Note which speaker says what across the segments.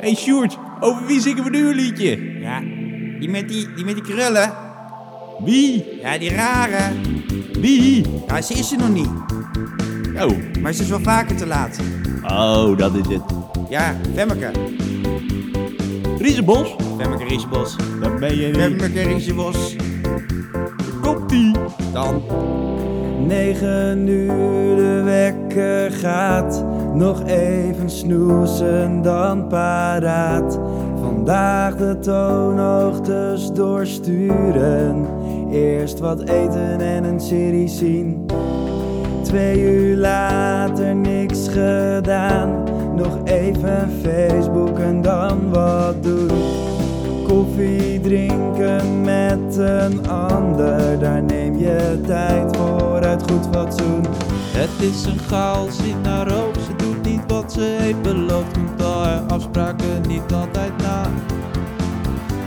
Speaker 1: hey Sjoerd, over wie zingen we nu een liedje?
Speaker 2: Ja, die met die, die met die krullen.
Speaker 1: Wie?
Speaker 2: Ja, die rare.
Speaker 1: Wie?
Speaker 2: Ja, ze is er nog niet.
Speaker 1: Oh,
Speaker 2: Maar ze is wel vaker te laat.
Speaker 1: oh dat is het.
Speaker 2: Ja, Femmeke.
Speaker 1: Riesenbos?
Speaker 2: Femmeke Riesbos.
Speaker 1: Dat ben je niet.
Speaker 2: Femmeke Riesbos.
Speaker 1: Komt-ie.
Speaker 2: Dan.
Speaker 3: 9 uur de wekker gaat, nog even snoezen dan paraat. Vandaag de toonhoogtes doorsturen, eerst wat eten en een serie zien. Twee uur later niks gedaan, nog even Facebook Koffie drinken met een ander, daar neem je tijd voor uit goed fatsoen.
Speaker 4: Het is een chaos in haar hoofd, ze doet niet wat ze heeft beloofd. Al haar afspraken niet altijd na.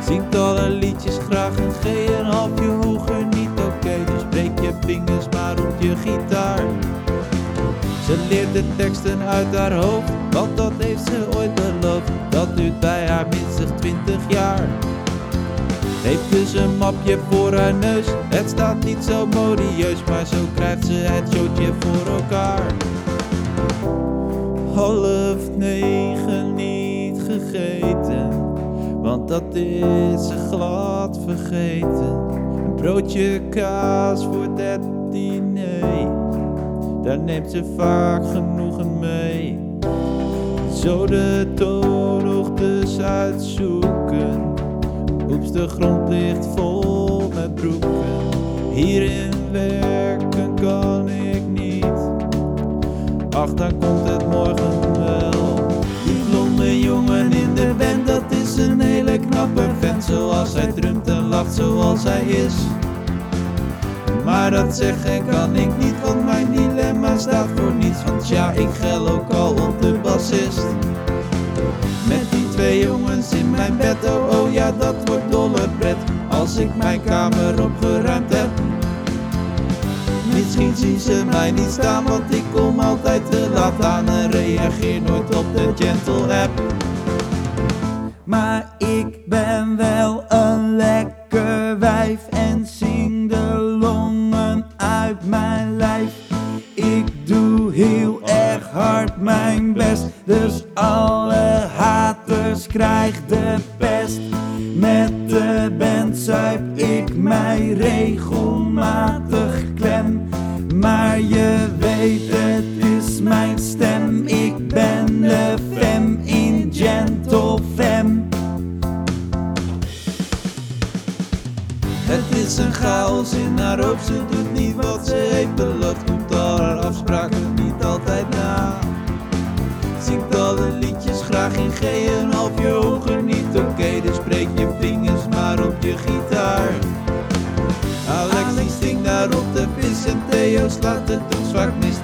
Speaker 4: Zingt al liedjes graag een G en halfje hoger niet oké. Dus breek je vingers maar op je gitaar. Ze leert de teksten uit haar hoofd, want dat heeft ze ooit beloofd. Dat duurt bij haar minstens 20 jaar. Heeft dus een mapje voor haar neus. Het staat niet zo modieus, maar zo krijgt ze het showtje voor elkaar. Half negen niet gegeten, want dat is ze glad vergeten. Een broodje kaas voor het diner, daar neemt ze vaak genoegen mee. Zo de toonhoogtes uitzoeken. Oeps, de grond ligt vol met broeken. Hierin werken kan ik niet. Ach, dan komt het morgen wel. Die blonde jongen in de band, dat is een hele knappe vent. Zoals hij drumt en lacht zoals hij is. Maar dat zeggen kan ik niet, want mijn dilemma staat voor niets. Want ja, ik gel ook al op de bassist. Met die twee jongens in mijn bed, oh oh ja, dat wordt dolle pret. Als ik mijn kamer opgeruimd heb. Misschien zien ze mij niet staan, want ik kom altijd te laat aan en reageer nooit op de gentle app.
Speaker 3: Maar heel erg hard mijn best, dus alle haters krijgen de pest. Met de band zuip ik mij regelmatig klem. Maar je weet, het is mijn stem. Ik ben de fem in Gentle Fem.
Speaker 4: Het is een chaos in haar hoofd, ze doet niet wat ze heeft beloofd. is in Theo's laten, toen zwak mis